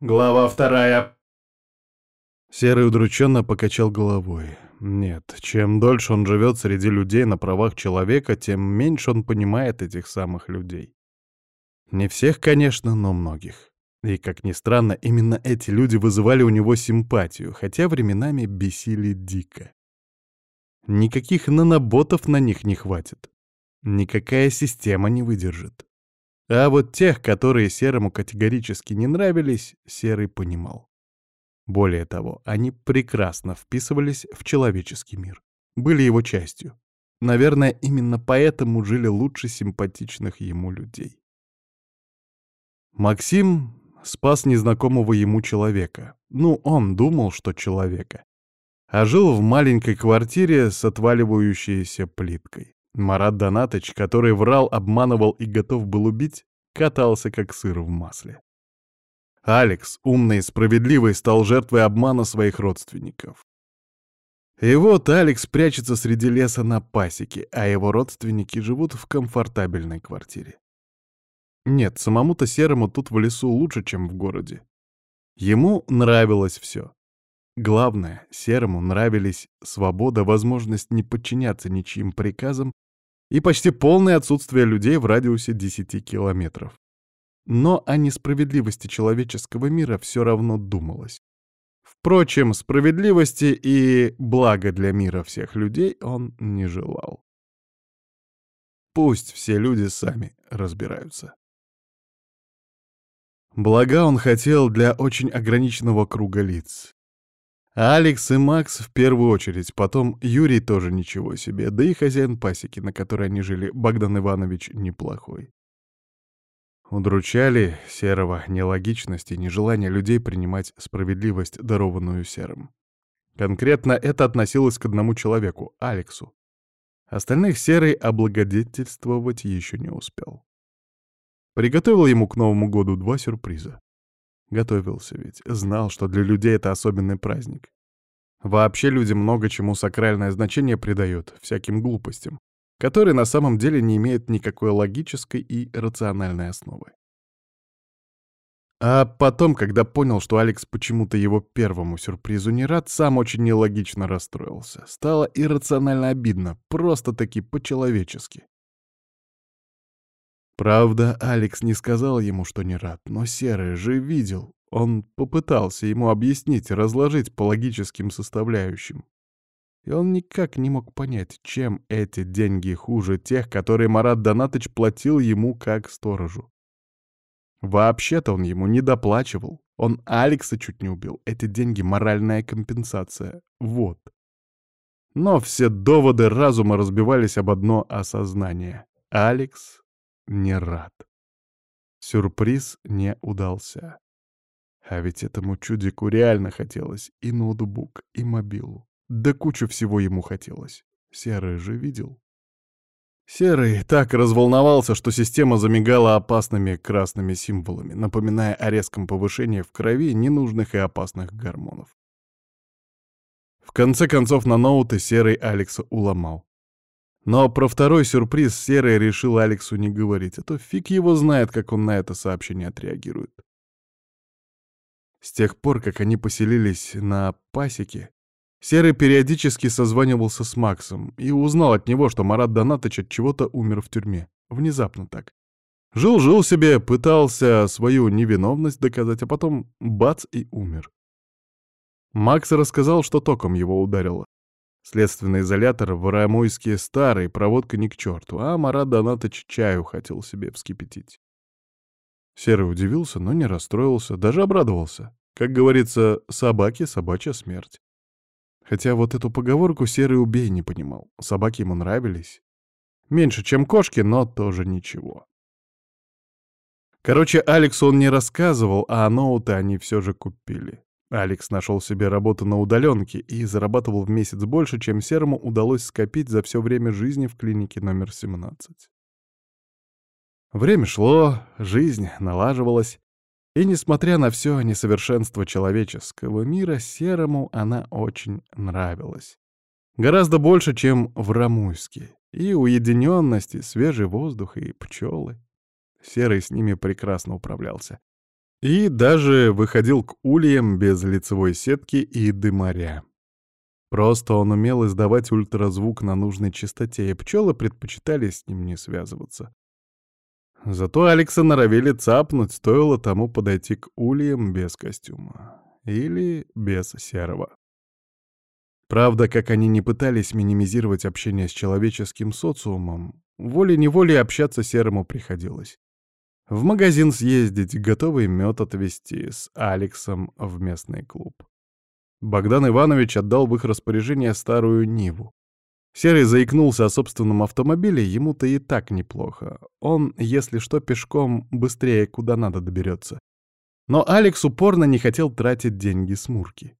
Глава вторая. Серый удрученно покачал головой. Нет, чем дольше он живет среди людей на правах человека, тем меньше он понимает этих самых людей. Не всех, конечно, но многих. И, как ни странно, именно эти люди вызывали у него симпатию, хотя временами бесили дико. Никаких наноботов на них не хватит. Никакая система не выдержит. А вот тех, которые Серому категорически не нравились, Серый понимал. Более того, они прекрасно вписывались в человеческий мир, были его частью. Наверное, именно поэтому жили лучше симпатичных ему людей. Максим спас незнакомого ему человека. Ну, он думал, что человека. А жил в маленькой квартире с отваливающейся плиткой. Марат Донатыч, который врал, обманывал и готов был убить, катался как сыр в масле. Алекс, умный и справедливый, стал жертвой обмана своих родственников. И вот Алекс прячется среди леса на пасеке, а его родственники живут в комфортабельной квартире. Нет, самому-то Серому тут в лесу лучше, чем в городе. Ему нравилось все. Главное, Серому нравились свобода, возможность не подчиняться ничьим приказам и почти полное отсутствие людей в радиусе 10 километров. Но о несправедливости человеческого мира все равно думалось. Впрочем, справедливости и блага для мира всех людей он не желал. Пусть все люди сами разбираются. Блага он хотел для очень ограниченного круга лиц. Алекс и Макс в первую очередь, потом Юрий тоже ничего себе, да и хозяин пасеки, на которой они жили, Богдан Иванович, неплохой. Удручали Серого нелогичность и нежелание людей принимать справедливость, дарованную Серым. Конкретно это относилось к одному человеку — Алексу. Остальных Серый облагодетельствовать еще не успел. Приготовил ему к Новому году два сюрприза. Готовился ведь, знал, что для людей это особенный праздник. Вообще люди много чему сакральное значение придают, всяким глупостям, которые на самом деле не имеют никакой логической и рациональной основы. А потом, когда понял, что Алекс почему-то его первому сюрпризу не рад, сам очень нелогично расстроился. Стало иррационально обидно, просто-таки по-человечески. Правда, Алекс не сказал ему, что не рад, но Серый же видел. Он попытался ему объяснить, разложить по логическим составляющим. И он никак не мог понять, чем эти деньги хуже тех, которые Марат Донатыч платил ему как сторожу. Вообще-то он ему не доплачивал. Он Алекса чуть не убил. Эти деньги — моральная компенсация. Вот. Но все доводы разума разбивались об одно осознание. Алекс не рад. Сюрприз не удался. А ведь этому чудику реально хотелось и ноутбук, и мобилу. Да кучу всего ему хотелось. Серый же видел. Серый так разволновался, что система замигала опасными красными символами, напоминая о резком повышении в крови ненужных и опасных гормонов. В конце концов на ноуты Серый Алекса уломал. Но про второй сюрприз Серый решил Алексу не говорить, а то фиг его знает, как он на это сообщение отреагирует. С тех пор, как они поселились на пасеке, Серый периодически созванивался с Максом и узнал от него, что Марат Донатыч от чего-то умер в тюрьме. Внезапно так. Жил-жил себе, пытался свою невиновность доказать, а потом бац и умер. Макс рассказал, что током его ударило. Следственный изолятор в Рамойске старый, проводка ни к черту, а Марат Донатыч чаю хотел себе вскипятить. Серый удивился, но не расстроился, даже обрадовался. Как говорится, собаке собачья смерть. Хотя вот эту поговорку Серый убей не понимал. Собаки ему нравились. Меньше, чем кошки, но тоже ничего. Короче, Алексу он не рассказывал, а ноуты они все же купили. Алекс нашел себе работу на удаленке и зарабатывал в месяц больше, чем Серому удалось скопить за все время жизни в клинике номер 17. Время шло, жизнь налаживалась, и, несмотря на все несовершенство человеческого мира, Серому она очень нравилась. Гораздо больше, чем в Рамуйске. И уединенность, и свежий воздух, и пчелы. Серый с ними прекрасно управлялся. И даже выходил к ульям без лицевой сетки и дымаря. Просто он умел издавать ультразвук на нужной частоте, и пчелы предпочитали с ним не связываться. Зато Алекса норовили цапнуть, стоило тому подойти к ульям без костюма. Или без серого. Правда, как они не пытались минимизировать общение с человеческим социумом, волей-неволей общаться серому приходилось. В магазин съездить, готовый мед отвезти с Алексом в местный клуб. Богдан Иванович отдал в их распоряжение старую Ниву. Серый заикнулся о собственном автомобиле, ему-то и так неплохо. Он, если что, пешком быстрее куда надо доберется. Но Алекс упорно не хотел тратить деньги с Мурки.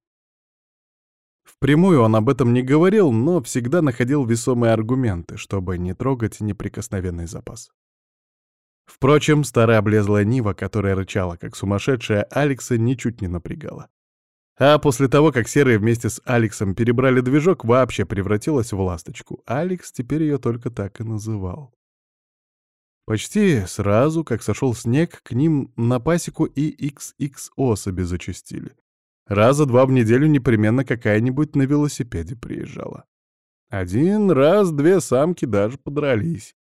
Впрямую он об этом не говорил, но всегда находил весомые аргументы, чтобы не трогать неприкосновенный запас. Впрочем, старая облезлая Нива, которая рычала как сумасшедшая, Алекса ничуть не напрягала. А после того, как Серые вместе с Алексом перебрали движок, вообще превратилась в ласточку. Алекс теперь ее только так и называл. Почти сразу, как сошел снег, к ним на пасеку и XX особи зачастили. Раза два в неделю непременно какая-нибудь на велосипеде приезжала. Один раз две самки даже подрались.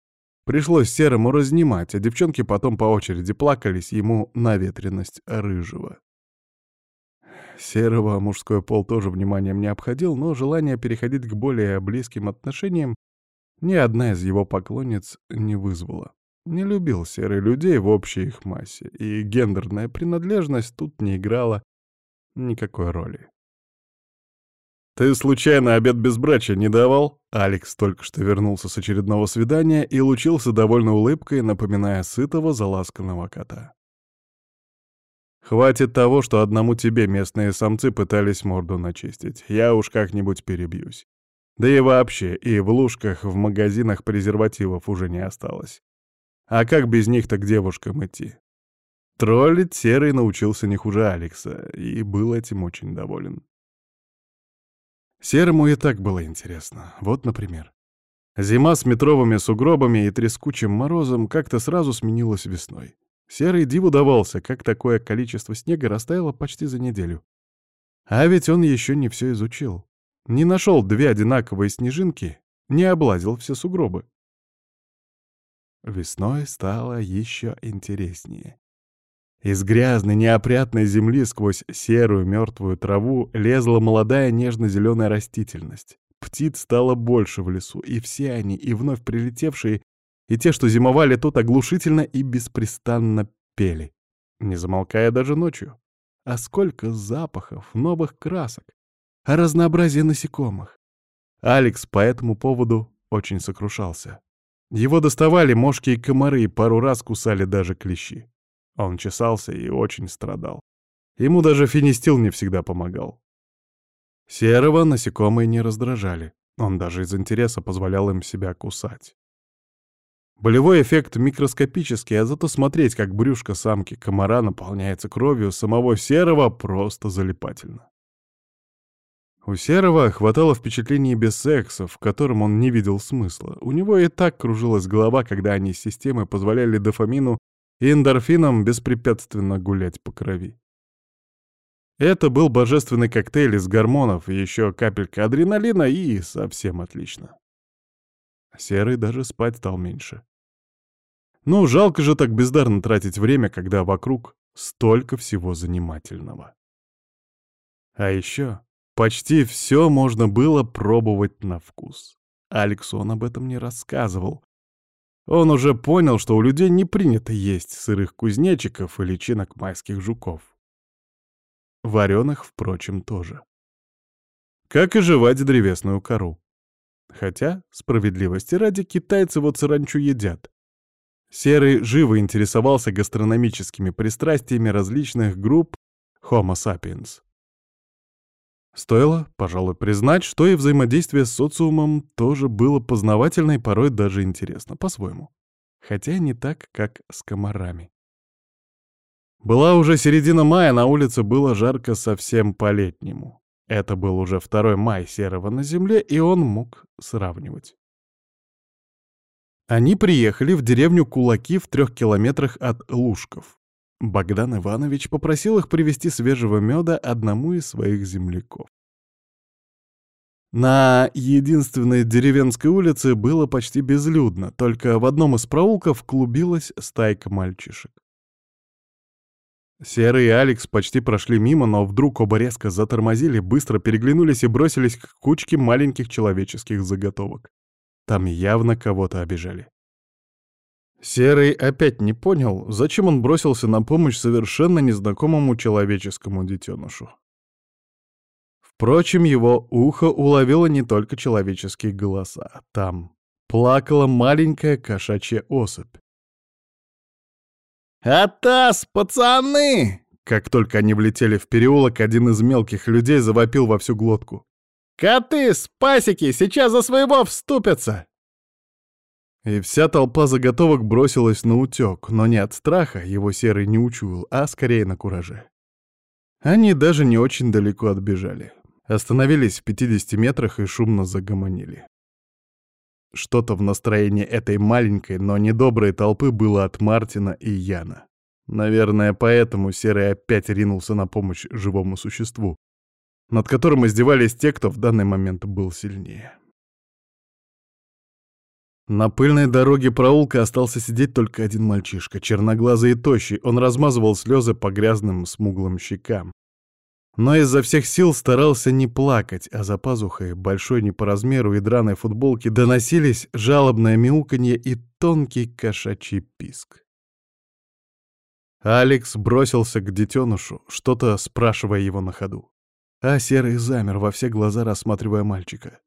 Пришлось Серому разнимать, а девчонки потом по очереди плакались ему на ветренность рыжего. Серого мужской пол тоже вниманием не обходил, но желание переходить к более близким отношениям ни одна из его поклонниц не вызвала. Не любил серый людей в общей их массе, и гендерная принадлежность тут не играла никакой роли. «Ты случайно обед безбрачия не давал?» Алекс только что вернулся с очередного свидания и лучился довольно улыбкой, напоминая сытого заласканного кота. «Хватит того, что одному тебе местные самцы пытались морду начистить. Я уж как-нибудь перебьюсь. Да и вообще, и в лужках в магазинах презервативов уже не осталось. А как без них-то к девушкам идти? Троллить Серый научился не хуже Алекса, и был этим очень доволен. Серому и так было интересно. Вот, например. Зима с метровыми сугробами и трескучим морозом как-то сразу сменилась весной. Серый диву давался, как такое количество снега растаяло почти за неделю. А ведь он еще не все изучил. Не нашел две одинаковые снежинки, не облазил все сугробы. Весной стало еще интереснее. Из грязной, неопрятной земли сквозь серую мертвую траву лезла молодая нежно-зеленая растительность. Птиц стало больше в лесу, и все они, и вновь прилетевшие, и те, что зимовали тут, оглушительно и беспрестанно пели, не замолкая даже ночью. А сколько запахов, новых красок, а разнообразие насекомых. Алекс по этому поводу очень сокрушался. Его доставали мошки и комары, пару раз кусали даже клещи. Он чесался и очень страдал. Ему даже финистил не всегда помогал. Серого насекомые не раздражали. Он даже из интереса позволял им себя кусать. Болевой эффект микроскопический, а зато смотреть, как брюшко самки комара наполняется кровью самого серого, просто залипательно. У Серого хватало впечатлений без секса, в котором он не видел смысла. У него и так кружилась голова, когда они с системой позволяли дофамину и эндорфином беспрепятственно гулять по крови. Это был божественный коктейль из гормонов, еще капелька адреналина и совсем отлично. Серый даже спать стал меньше. Ну, жалко же так бездарно тратить время, когда вокруг столько всего занимательного. А еще почти все можно было пробовать на вкус. Алексу он об этом не рассказывал, он уже понял, что у людей не принято есть сырых кузнечиков и личинок майских жуков. Вареных, впрочем, тоже. Как и жевать древесную кору. Хотя, справедливости ради, китайцы вот саранчу едят. Серый живо интересовался гастрономическими пристрастиями различных групп Homo sapiens. Стоило, пожалуй, признать, что и взаимодействие с социумом тоже было познавательно и порой даже интересно, по-своему. Хотя не так, как с комарами. Была уже середина мая, на улице было жарко совсем по-летнему. Это был уже второй май серого на земле, и он мог сравнивать. Они приехали в деревню Кулаки в трех километрах от Лужков. Богдан Иванович попросил их привезти свежего меда одному из своих земляков. На единственной деревенской улице было почти безлюдно, только в одном из проулков клубилась стайка мальчишек. Серый и Алекс почти прошли мимо, но вдруг оба резко затормозили, быстро переглянулись и бросились к кучке маленьких человеческих заготовок. Там явно кого-то обижали. Серый опять не понял, зачем он бросился на помощь совершенно незнакомому человеческому детенышу. Впрочем, его ухо уловило не только человеческие голоса. Там плакала маленькая кошачья особь. «Атас, пацаны!» Как только они влетели в переулок, один из мелких людей завопил во всю глотку. «Коты, спасики, сейчас за своего вступятся!» И вся толпа заготовок бросилась на утек, но не от страха, его серый не учуял, а скорее на кураже. Они даже не очень далеко отбежали. Остановились в 50 метрах и шумно загомонили. Что-то в настроении этой маленькой, но недоброй толпы было от Мартина и Яна. Наверное, поэтому Серый опять ринулся на помощь живому существу, над которым издевались те, кто в данный момент был сильнее. На пыльной дороге проулка остался сидеть только один мальчишка, черноглазый и тощий. Он размазывал слезы по грязным смуглым щекам, но изо всех сил старался не плакать, а за пазухой, большой не по размеру и драной футболки, доносились жалобное мяуканье и тонкий кошачий писк. Алекс бросился к детенышу, что-то спрашивая его на ходу. А Серый замер во все глаза, рассматривая мальчика.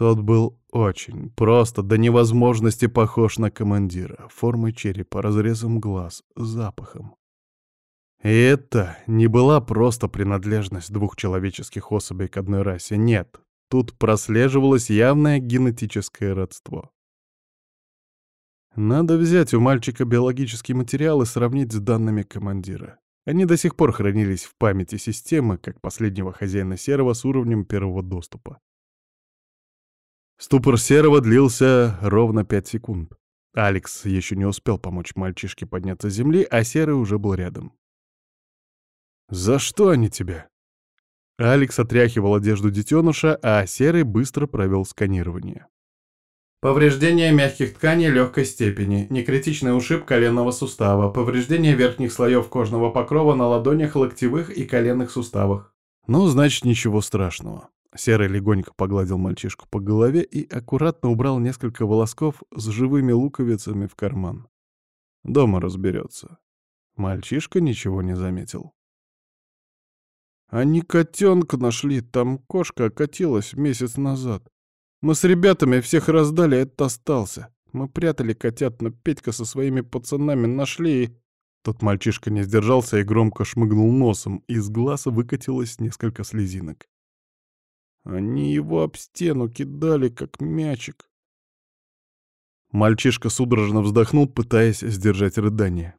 Тот был очень, просто до невозможности похож на командира, формой черепа, разрезом глаз, запахом. И это не была просто принадлежность двух человеческих особей к одной расе, нет. Тут прослеживалось явное генетическое родство. Надо взять у мальчика биологический материал и сравнить с данными командира. Они до сих пор хранились в памяти системы, как последнего хозяина Серого с уровнем первого доступа. Ступор Серого длился ровно пять секунд. Алекс еще не успел помочь мальчишке подняться с земли, а Серый уже был рядом. «За что они тебя?» Алекс отряхивал одежду детеныша, а Серый быстро провел сканирование. Повреждение мягких тканей легкой степени, некритичный ушиб коленного сустава, повреждение верхних слоев кожного покрова на ладонях, локтевых и коленных суставах. Ну, значит, ничего страшного. Серый легонько погладил мальчишку по голове и аккуратно убрал несколько волосков с живыми луковицами в карман. Дома разберется. Мальчишка ничего не заметил. Они котенка нашли, там кошка окатилась месяц назад. Мы с ребятами всех раздали, а этот остался. Мы прятали котят, но Петька со своими пацанами нашли и... Тот мальчишка не сдержался и громко шмыгнул носом, из глаз выкатилось несколько слезинок. Они его об стену кидали, как мячик. Мальчишка судорожно вздохнул, пытаясь сдержать рыдание.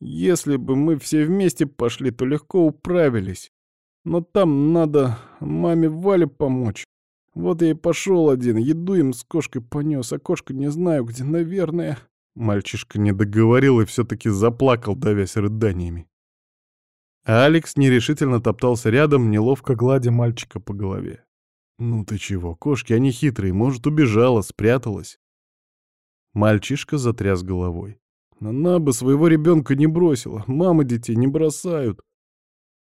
Если бы мы все вместе пошли, то легко управились. Но там надо маме Вале помочь. Вот я и пошел один, еду им с кошкой понес, а кошка не знаю где, наверное. Мальчишка не договорил и все-таки заплакал, давясь рыданиями. Алекс нерешительно топтался рядом, неловко гладя мальчика по голове. «Ну ты чего, кошки, они хитрые, может, убежала, спряталась?» Мальчишка затряс головой. Она бы своего ребенка не бросила. Мамы детей не бросают.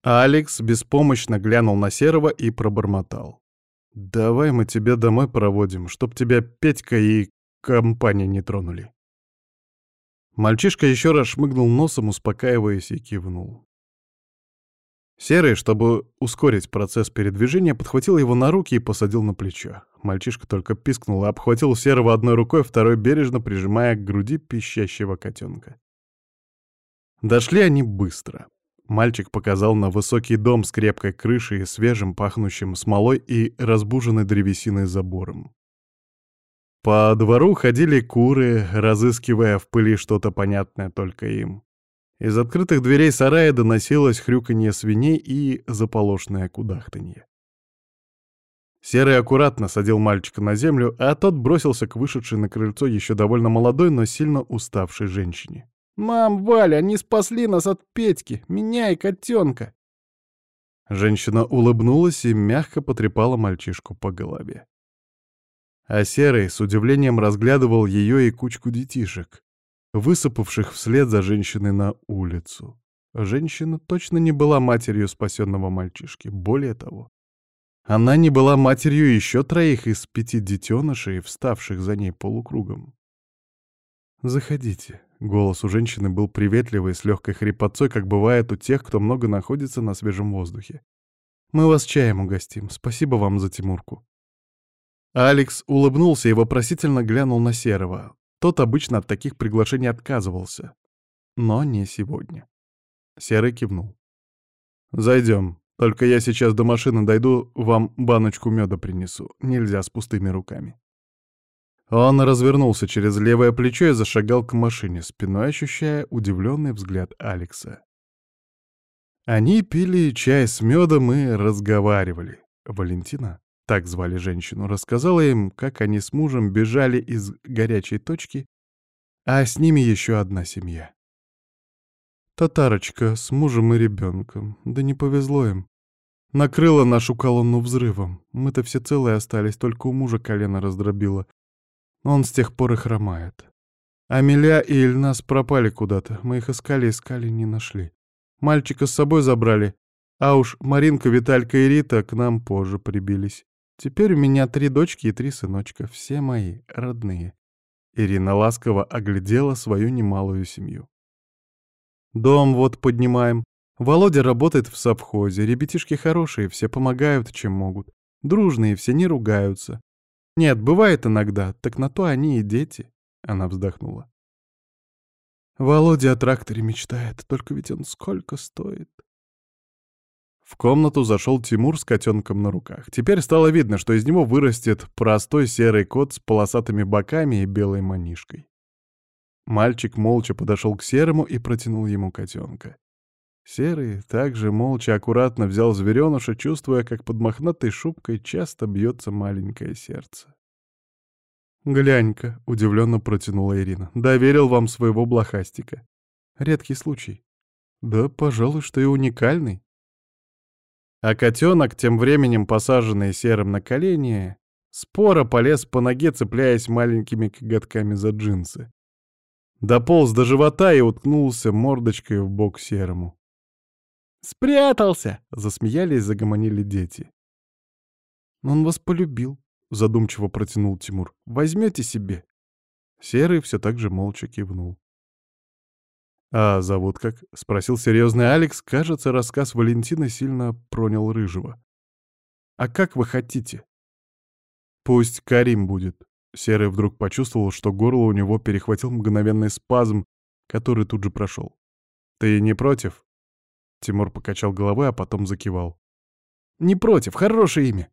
Алекс беспомощно глянул на Серого и пробормотал. «Давай мы тебя домой проводим, чтоб тебя Петька и компания не тронули». Мальчишка еще раз шмыгнул носом, успокаиваясь, и кивнул. Серый, чтобы ускорить процесс передвижения, подхватил его на руки и посадил на плечо. Мальчишка только пискнул и обхватил Серого одной рукой, второй бережно прижимая к груди пищащего котенка. Дошли они быстро. Мальчик показал на высокий дом с крепкой крышей, свежим, пахнущим смолой и разбуженной древесиной забором. По двору ходили куры, разыскивая в пыли что-то понятное только им. Из открытых дверей сарая доносилось хрюканье свиней и заполошное кудахтанье. Серый аккуратно садил мальчика на землю, а тот бросился к вышедшей на крыльцо еще довольно молодой, но сильно уставшей женщине. «Мам, Валя, они спасли нас от Петьки, меня и котенка!» Женщина улыбнулась и мягко потрепала мальчишку по голове. А Серый с удивлением разглядывал ее и кучку детишек, высыпавших вслед за женщиной на улицу. Женщина точно не была матерью спасенного мальчишки. Более того, она не была матерью еще троих из пяти детенышей, вставших за ней полукругом. «Заходите». Голос у женщины был приветливый, с легкой хрипотцой, как бывает у тех, кто много находится на свежем воздухе. «Мы вас чаем угостим. Спасибо вам за Тимурку». Алекс улыбнулся и вопросительно глянул на Серого. Тот обычно от таких приглашений отказывался. Но не сегодня. Серый кивнул. «Зайдем. Только я сейчас до машины дойду, вам баночку меда принесу. Нельзя с пустыми руками». Он развернулся через левое плечо и зашагал к машине, спиной ощущая удивленный взгляд Алекса. Они пили чай с медом и разговаривали. Валентина, так звали женщину, рассказала им, как они с мужем бежали из горячей точки, а с ними еще одна семья. Татарочка с мужем и ребенком. Да не повезло им. Накрыла нашу колонну взрывом. Мы-то все целые остались, только у мужа колено раздробило. Он с тех пор и хромает. Амеля и Ильнас пропали куда-то. Мы их искали, искали, не нашли. Мальчика с собой забрали. А уж Маринка, Виталька и Рита к нам позже прибились. Теперь у меня три дочки и три сыночка, все мои, родные. Ирина ласково оглядела свою немалую семью. Дом вот поднимаем. Володя работает в совхозе, ребятишки хорошие, все помогают, чем могут. Дружные, все не ругаются. Нет, бывает иногда, так на то они и дети. Она вздохнула. Володя о тракторе мечтает, только ведь он сколько стоит. В комнату зашел Тимур с котенком на руках. Теперь стало видно, что из него вырастет простой серый кот с полосатыми боками и белой манишкой. Мальчик молча подошел к серому и протянул ему котенка. Серый также молча аккуратно взял звереныша, чувствуя, как под мохнатой шубкой часто бьется маленькое сердце. «Глянь-ка», — удивленно протянула Ирина, — «доверил вам своего блохастика. Редкий случай. Да, пожалуй, что и уникальный. А котенок, тем временем посаженный серым на колени, споро полез по ноге, цепляясь маленькими коготками за джинсы. Дополз до живота и уткнулся мордочкой в бок серому. «Спрятался!» — засмеялись, загомонили дети. «Он вас полюбил», — задумчиво протянул Тимур. «Возьмете себе?» Серый все так же молча кивнул. «А зовут как?» — спросил серьезный Алекс. Кажется, рассказ Валентины сильно пронял Рыжего. «А как вы хотите?» «Пусть Карим будет». Серый вдруг почувствовал, что горло у него перехватил мгновенный спазм, который тут же прошел. «Ты не против?» Тимур покачал головой, а потом закивал. «Не против, хорошее имя!»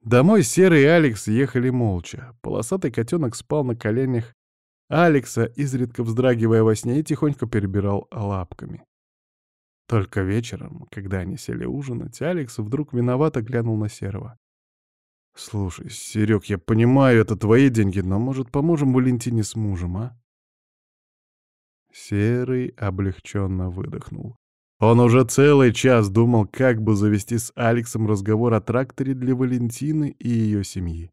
Домой Серый и Алекс ехали молча. Полосатый котенок спал на коленях Алекса, изредка вздрагивая во сне, тихонько перебирал лапками. Только вечером, когда они сели ужинать, Алекс вдруг виновато глянул на Серого. «Слушай, Серег, я понимаю, это твои деньги, но, может, поможем Валентине с мужем, а?» Серый облегченно выдохнул. Он уже целый час думал, как бы завести с Алексом разговор о тракторе для Валентины и ее семьи.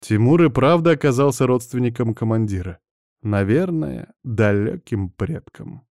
Тимур и правда оказался родственником командира. Наверное, далеким предком.